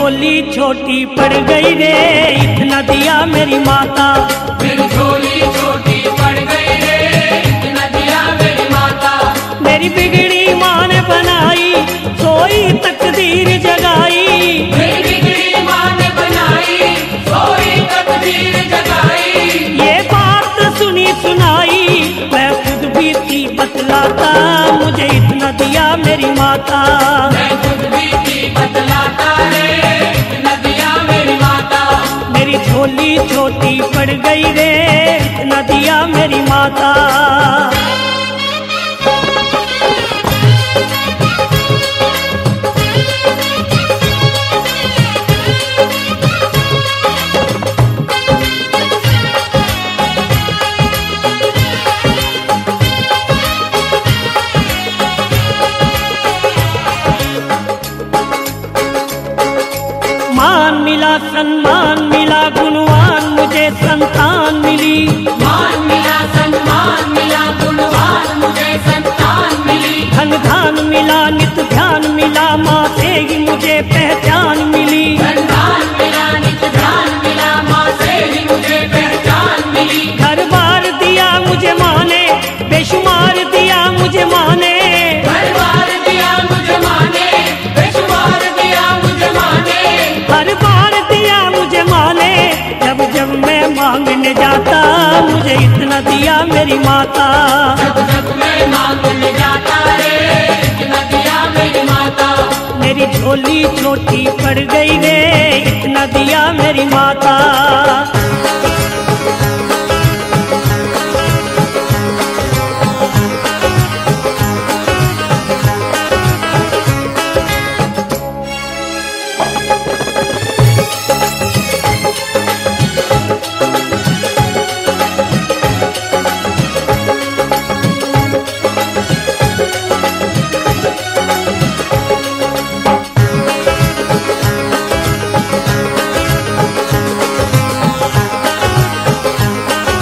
झोली छोटी पड़ गई रे इतना दिया मेरी माता। मेरी झोली छोटी पड़ गई रे इतना दिया मेरी माता। मेरी बिगड़ी माँ ने बनाई सोई तकदीर जगाई। मेरी बिगड़ी माँ ने बनाई सोई तकदीर जगाई। ये बात सुनी सुनाई मैं खुद भी थी बतलाता मुझे इतना दिया मेरी माता। पड़ गई रे इतना दिया मेरी माता। मान मिला सम्मान मिला मुझे संतान मिली। मान मिला सम्मान मिला गुणवान मुझे संतान मिली। धन धान मिला नित ध्यान मिला माँ से ही मुझे पहचान मिली। दिया मेरी माता। मेरी झोली छोटी पड़ गई रे इतना दिया मेरी माता।